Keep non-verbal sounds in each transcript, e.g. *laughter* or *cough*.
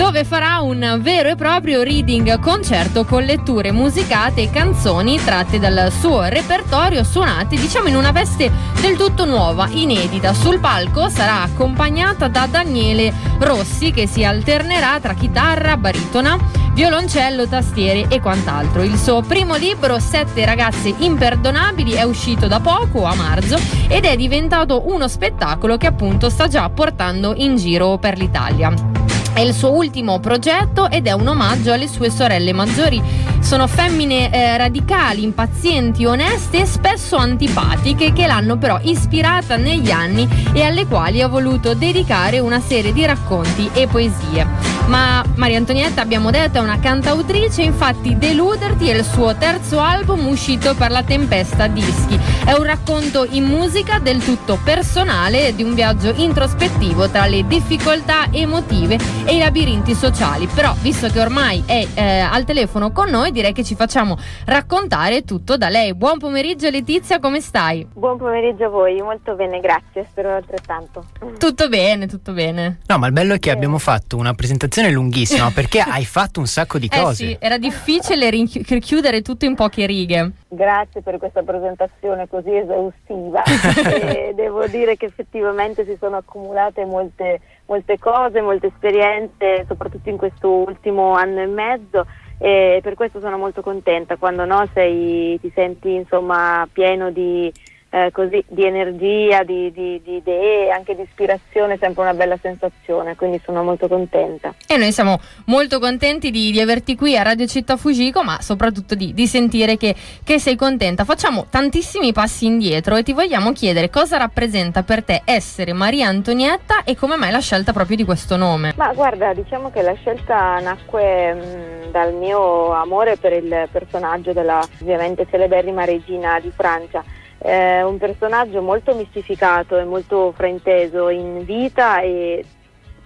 dove farà un vero e proprio reading concerto con letture musicate e canzoni tratte dal suo repertorio suonate diciamo in una veste del tutto nuova, inedita. Sul palco sarà accompagnata da Daniele Rossi che si alternerà tra chitarra, baritona, violoncello, tastiere e quant'altro. Il suo primo libro, Sette ragazze imperdonabili, è uscito da poco, a marzo, ed è diventato uno spettacolo che appunto sta già portando in giro per l'Italia. È il suo ultimo progetto ed è un omaggio alle sue sorelle maggiori. Sono femmine eh, radicali, impazienti, oneste e spesso antipatiche che l'hanno però ispirata negli anni e alle quali ha voluto dedicare una serie di racconti e poesie. Ma Maria Antonietta, abbiamo detto, è una cantautrice, infatti Deluderti è il suo terzo album uscito per la Tempesta Dischi. È un racconto in musica del tutto personale di un viaggio introspettivo tra le difficoltà emotive e i labirinti sociali. Però, visto che ormai è eh, al telefono con noi, direi che ci facciamo raccontare tutto da lei. Buon pomeriggio Letizia, come stai? Buon pomeriggio a voi, molto bene, grazie, spero altrettanto. Tutto bene, tutto bene. No, ma il bello è che abbiamo fatto una presentazione lunghissima *laughs* perché hai fatto un sacco di Eh cose. sì, era difficile rinchi- chiudere tutto in poche righe. Grazie per questa presentazione così esaustiva. *laughs* e devo dire che effettivamente si sono accumulate molte, molte cose, molte esperienze, soprattutto in questo ultimo anno e mezzo. E per questo sono molto contenta quando no, sei, ti senti insomma pieno di, eh, così, di energia, di, di- di idee, anche di ispirazione, è sempre una bella sensazione, quindi sono molto contenta. E noi siamo molto contenti di, di averti qui a Radio Città Fugico, ma soprattutto di, di sentire che, che sei contenta. Facciamo tantissimi passi indietro e ti vogliamo chiedere cosa rappresenta per te essere Maria Antonietta e come mai la scelta proprio di questo nome. Ma guarda, diciamo che la scelta nacque mh, dal mio amore per il personaggio della ovviamente celeberrima regina di Francia. Eh, un personaggio molto mistificato e molto frainteso in vita e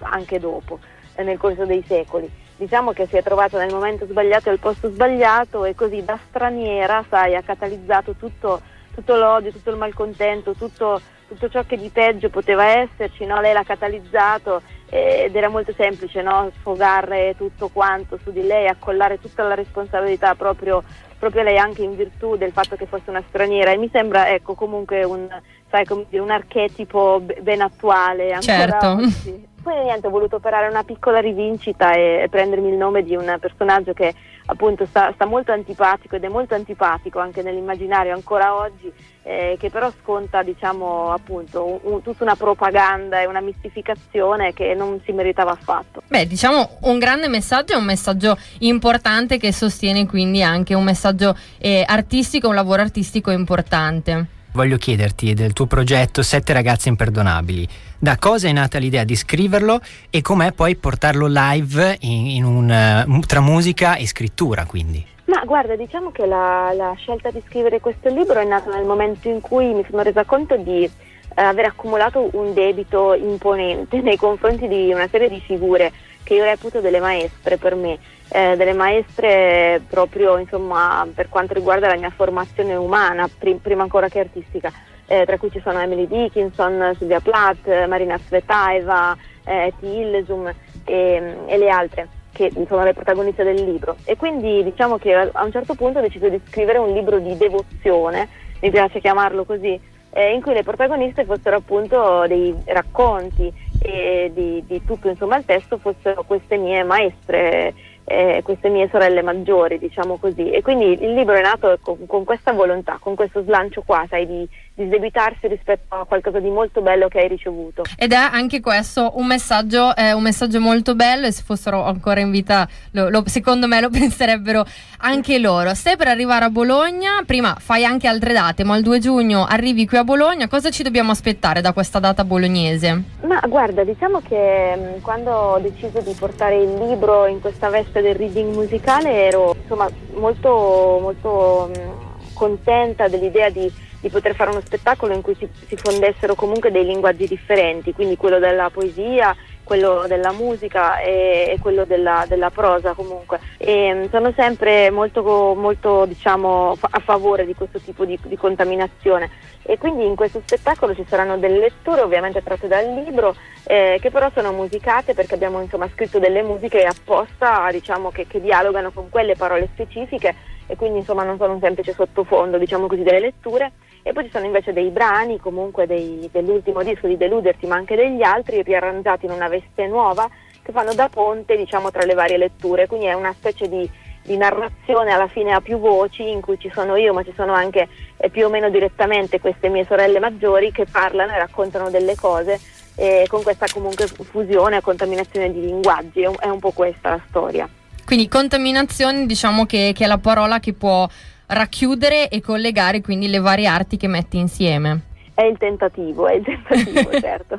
anche dopo, eh, nel corso dei secoli. Diciamo che si è trovata nel momento sbagliato e al posto sbagliato e così da straniera, sai, ha catalizzato tutto, tutto l'odio, tutto il malcontento, tutto, tutto ciò che di peggio poteva esserci, no? lei l'ha catalizzato ed era molto semplice no? sfogare tutto quanto su di lei, accollare tutta la responsabilità proprio, proprio lei anche in virtù del fatto che fosse una straniera e mi sembra ecco comunque un, sai, come dire, un archetipo be- ben attuale ancora Certo. oggi. Poi niente, ho voluto operare una piccola rivincita e, e prendermi il nome di un personaggio che appunto sta, sta molto antipatico ed è molto antipatico anche nell'immaginario ancora oggi, eh, che però sconta diciamo appunto un- un- tutta una propaganda e una mistificazione che non si meritava affatto. Beh, diciamo un grande messaggio e un messaggio importante che sostiene quindi anche un messaggio eh, artistico, un lavoro artistico importante. Voglio chiederti del tuo progetto Sette ragazze imperdonabili. Da cosa è nata l'idea di scriverlo e com'è poi portarlo live in, in un, eh, tra musica e scrittura, quindi? Ma guarda, diciamo che la, la scelta di scrivere questo libro è nata nel momento in cui mi sono resa conto di eh, aver accumulato un debito imponente nei confronti di una serie di figure che io reputo delle maestre per me, eh, delle maestre proprio insomma per quanto riguarda la mia formazione umana, prim- prima ancora che artistica, eh, tra cui ci sono Emily Dickinson, Silvia Plath, eh, Marina Svetaeva, eh, Etty Hillesum e, e le altre che sono le protagoniste del libro. E quindi diciamo che a un certo punto ho deciso di scrivere un libro di devozione, mi piace chiamarlo così, eh, in cui le protagoniste fossero appunto dei racconti e di, di tutto insomma il testo fossero queste mie maestre, eh, queste mie sorelle maggiori diciamo così e quindi il libro è nato con, con questa volontà, con questo slancio qua, sai, di, di sdebitarsi rispetto a qualcosa di molto bello che hai ricevuto. Ed è anche questo un messaggio, eh, un messaggio molto bello e se fossero ancora in vita, lo- lo- secondo me lo *laughs* penserebbero anche loro. Stai per arrivare a Bologna, prima fai anche altre date, ma il 2 giugno arrivi qui a Bologna, cosa ci dobbiamo aspettare da questa data bolognese? Ma guarda, diciamo che mh, quando ho deciso di portare il libro in questa veste del reading musicale ero insomma molto, molto mh, contenta dell'idea di, di poter fare uno spettacolo in cui si, si fondessero comunque dei linguaggi differenti, quindi quello della poesia quello della musica e, e quello della, della, prosa comunque. E mm, sono sempre molto, molto diciamo, a favore di questo tipo di, di, contaminazione e quindi in questo spettacolo ci saranno delle letture ovviamente tratte dal libro eh, che però sono musicate perché abbiamo insomma, scritto delle musiche apposta diciamo, che, che dialogano con quelle parole specifiche e quindi insomma non sono un semplice sottofondo diciamo così delle letture e poi ci sono invece dei brani comunque dei, dell'ultimo disco di Deluderti ma anche degli altri riarrangiati in una veste nuova che fanno da ponte diciamo tra le varie letture. Quindi è una specie di, di narrazione alla fine a più voci in cui ci sono io ma ci sono anche eh, più o meno direttamente queste mie sorelle maggiori che parlano e raccontano delle cose eh, con questa comunque fusione e contaminazione di linguaggi. È un, è un po' questa la storia. Quindi contaminazione diciamo che, che è la parola che può racchiudere e collegare quindi le varie arti che metti insieme. È il tentativo, è il tentativo, *laughs* certo.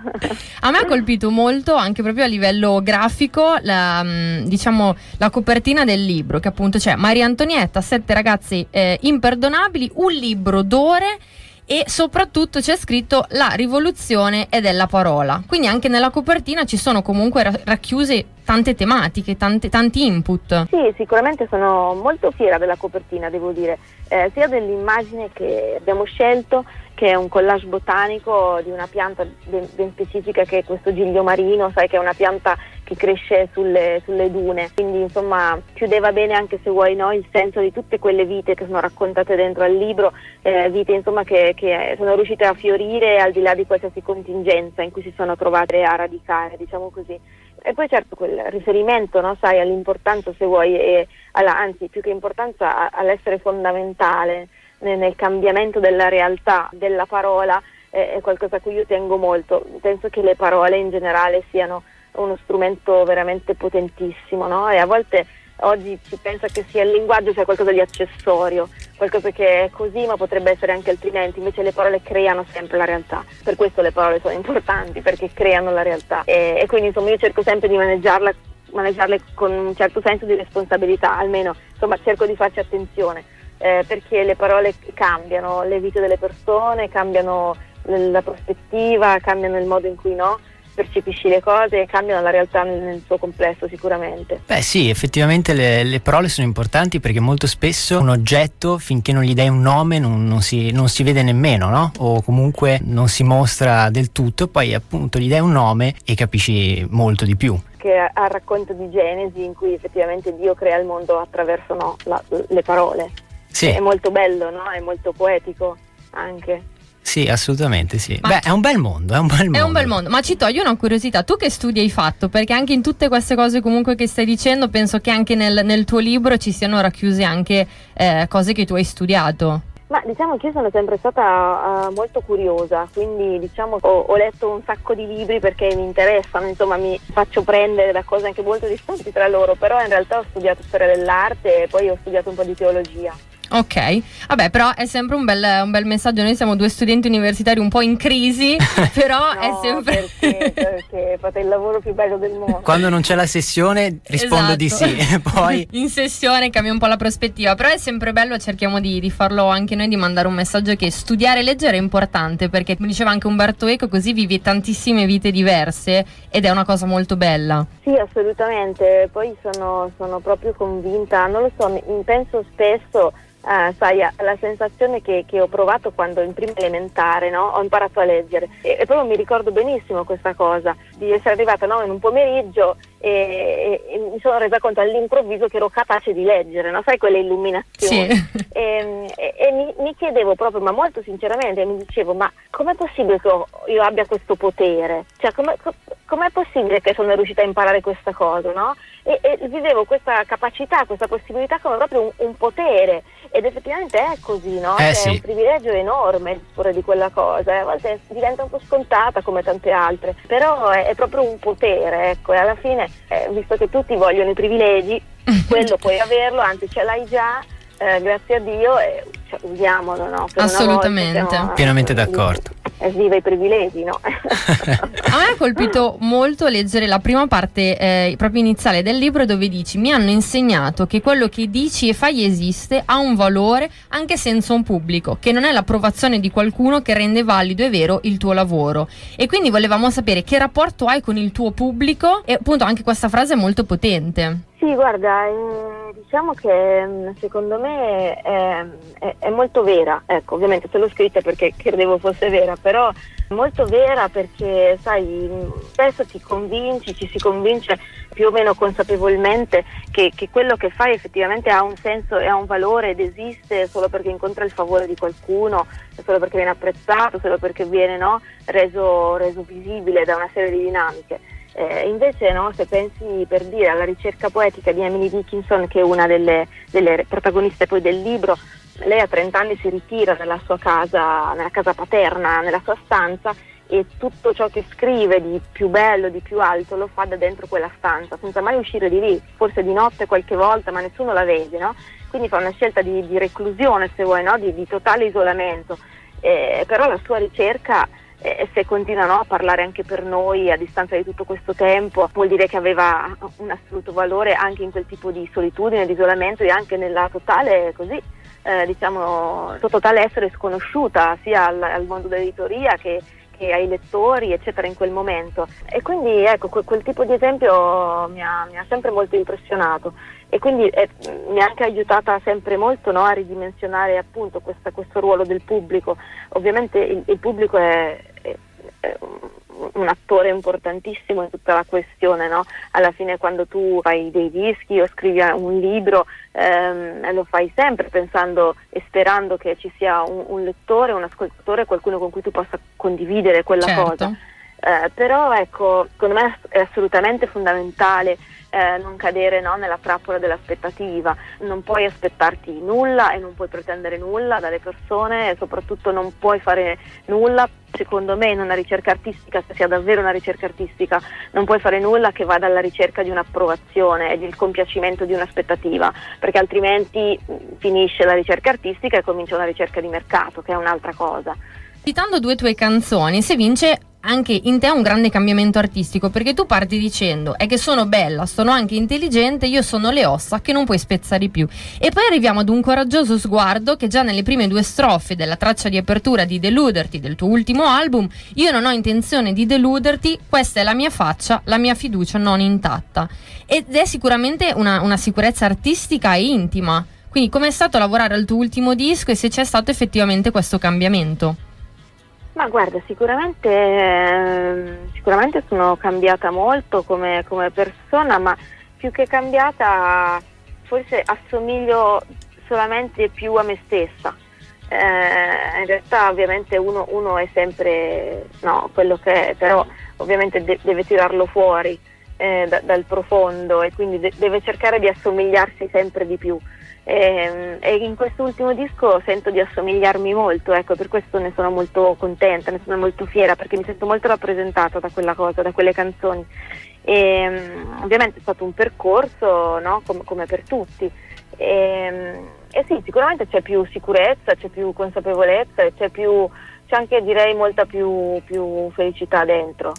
a me ha colpito molto anche proprio a livello grafico la, mm, diciamo, la copertina del libro, che appunto c'è Maria Antonietta, sette ragazzi eh, imperdonabili, un libro d'ore e soprattutto c'è scritto la rivoluzione è della parola. Quindi anche nella copertina ci sono comunque racchiuse tante tematiche, tante, tanti input. Sì, sicuramente sono molto fiera della copertina, devo dire, eh, sia dell'immagine che abbiamo scelto, che è un collage botanico di una pianta ben, ben, specifica che è questo giglio marino, sai che è una pianta che cresce sulle, sulle dune, quindi insomma chiudeva bene anche se vuoi no, il senso di tutte quelle vite che sono raccontate dentro al libro, eh, vite insomma che, che sono riuscite a fiorire al di là di qualsiasi contingenza in cui si sono trovate a radicare, diciamo così. E poi certo quel riferimento, no, sai, all'importanza se vuoi, e alla, anzi più che importanza all'essere fondamentale nel, cambiamento della realtà della parola è, è qualcosa a cui io tengo molto. Penso che le parole in generale siano uno strumento veramente potentissimo no? e a volte oggi si pensa che sia il linguaggio sia qualcosa di accessorio, qualcosa che è così ma potrebbe essere anche altrimenti, invece le parole creano sempre la realtà, per questo le parole sono importanti, perché creano la realtà. E, e quindi insomma io cerco sempre di maneggiarla, maneggiarle con un certo senso di responsabilità, almeno insomma cerco di farci attenzione, eh, perché le parole cambiano le vite delle persone, cambiano la prospettiva, cambiano il modo in cui no percepisci le cose e cambiano la realtà nel, nel, suo complesso sicuramente. Beh sì, effettivamente le, le, parole sono importanti perché molto spesso un oggetto finché non gli dai un nome non, non, si, non si, vede nemmeno, no? O comunque non si mostra del tutto, poi appunto gli dai un nome e capisci molto di più che al racconto di Genesi in cui effettivamente Dio crea il mondo attraverso no, la, le parole. Sì. È molto bello, no? È molto poetico anche. Sì, assolutamente sì. Ma Beh, è un bel mondo, è un bel mondo. È un bel mondo, ma ci toglie una curiosità. Tu che studi hai fatto? Perché anche in tutte queste cose comunque che stai dicendo, penso che anche nel, nel tuo libro ci siano racchiuse anche eh, cose che tu hai studiato. Ma diciamo che io sono sempre stata uh, molto curiosa, quindi diciamo ho, ho, letto un sacco di libri perché mi interessano, insomma mi faccio prendere da cose anche molto distanti tra loro, però in realtà ho studiato storia dell'arte e poi ho studiato un po' di teologia. Ok, vabbè, però è sempre un bel, un bel, messaggio. Noi siamo due studenti universitari un po' in crisi, *laughs* però no, è sempre. Perché, perché fate il lavoro più bello del mondo. Quando non c'è la sessione, rispondo esatto. di sì. Poi... *laughs* in sessione cambia un po' la prospettiva, però è sempre bello. Cerchiamo di, di, farlo anche noi, di mandare un messaggio che studiare e leggere è importante, perché come diceva anche Umberto Eco, così vivi tantissime vite diverse ed è una cosa molto bella. Sì, assolutamente. Poi sono, sono proprio convinta, non lo so, penso spesso Uh, sai, la sensazione che, che, ho provato quando in prima elementare no? ho imparato a leggere e, e, proprio mi ricordo benissimo questa cosa di essere arrivata no? in un pomeriggio e, e, mi sono resa conto all'improvviso che ero capace di leggere, no? sai quelle illuminazioni sì. *laughs* e, e mi, mi, chiedevo proprio, ma molto sinceramente mi dicevo ma com'è possibile che io abbia questo potere? Cioè com'è, com'è possibile che sono riuscita a imparare questa cosa? No? E, e, vivevo questa capacità, questa possibilità come proprio un, un potere ed effettivamente è così, no? Eh, cioè, sì. È un privilegio enorme disporre di quella cosa, a volte diventa un po' scontata come tante altre, però è, è proprio un potere, ecco, e alla fine, eh, visto che tutti vogliono i privilegi, *laughs* quello puoi averlo, anzi ce l'hai già, eh, grazie a Dio, e cioè, usiamolo, no? Per Assolutamente, siamo, pienamente d'accordo. Sviva i privilegi, no? *laughs* A me ha colpito molto leggere la prima parte eh, proprio iniziale del libro dove dici mi hanno insegnato che quello che dici e fai esiste, ha un valore anche senza un pubblico, che non è l'approvazione di qualcuno che rende valido e vero il tuo lavoro. E quindi volevamo sapere che rapporto hai con il tuo pubblico e appunto anche questa frase è molto potente. Sì, guarda, eh, diciamo che mm, secondo me è, è, è, molto vera, ecco, ovviamente se l'ho scritta perché credevo fosse vera, però molto vera perché, sai, spesso ti convinci, ci si convince più o meno consapevolmente che, che quello che fai effettivamente ha un senso e ha un valore ed esiste solo perché incontra il favore di qualcuno, solo perché viene apprezzato, solo perché viene no, reso, reso visibile da una serie di dinamiche. Eh, invece no, se pensi per dire alla ricerca poetica di Emily Dickinson, che è una delle, delle protagoniste poi del libro, lei a 30 anni si ritira nella sua casa, nella casa paterna, nella sua stanza e tutto ciò che scrive di più bello, di più alto lo fa da dentro quella stanza, senza mai uscire di lì, forse di notte qualche volta, ma nessuno la vede, no? quindi fa una scelta di, di reclusione, se vuoi, no? di, di, totale isolamento, eh, però la sua ricerca e se continuano a parlare anche per noi a distanza di tutto questo tempo, vuol dire che aveva un assoluto valore anche in quel tipo di solitudine, di isolamento e anche nella totale così. Eh, diciamo, totale essere sconosciuta sia al, al mondo dell'editoria che, ai lettori, eccetera, in quel momento. E quindi ecco, quel, quel tipo di esempio mi ha, mi ha, sempre molto impressionato e quindi eh, mi ha anche aiutata sempre molto no, a ridimensionare appunto questa, questo ruolo del pubblico. Ovviamente il, il pubblico è, è, è un attore importantissimo in tutta la questione, no? alla fine quando tu fai dei dischi o scrivi un libro ehm, lo fai sempre pensando e sperando che ci sia un, un, lettore, un ascoltatore, qualcuno con cui tu possa condividere quella certo. cosa. Eh, però ecco, secondo me è assolutamente fondamentale eh, non cadere no, nella trappola dell'aspettativa. Non puoi aspettarti nulla e non puoi pretendere nulla dalle persone e soprattutto non puoi fare nulla, secondo me, in una ricerca artistica, se sia davvero una ricerca artistica, non puoi fare nulla che vada alla ricerca di un'approvazione e del compiacimento di un'aspettativa, perché altrimenti finisce la ricerca artistica e comincia una ricerca di mercato, che è un'altra cosa. Citando due tue canzoni, se vince anche in te un grande cambiamento artistico perché tu parti dicendo è che sono bella, sono anche intelligente, io sono le ossa che non puoi spezzare più. E poi arriviamo ad un coraggioso sguardo che già nelle prime due strofe della traccia di apertura di Deluderti del tuo ultimo album, io non ho intenzione di deluderti, questa è la mia faccia, la mia fiducia non intatta. Ed è sicuramente una, una sicurezza artistica e intima. Quindi com'è stato lavorare al tuo ultimo disco e se c'è stato effettivamente questo cambiamento? Ma guarda, sicuramente, eh, sicuramente sono cambiata molto come, come, persona, ma più che cambiata forse assomiglio solamente più a me stessa. Eh, in realtà ovviamente uno, uno, è sempre no, quello che è, però ovviamente de- deve tirarlo fuori eh, da- dal profondo e quindi de- deve cercare di assomigliarsi sempre di più. E, ehm, e, in quest'ultimo disco sento di assomigliarmi molto, ecco, per questo ne sono molto contenta, ne sono molto fiera perché mi sento molto rappresentata da quella cosa, da quelle canzoni. E, ehm, ovviamente è stato un percorso, no? come, come, per tutti. E, ehm, e, sì, sicuramente c'è più sicurezza, c'è più consapevolezza e c'è, più, c'è anche direi molta più, più felicità dentro.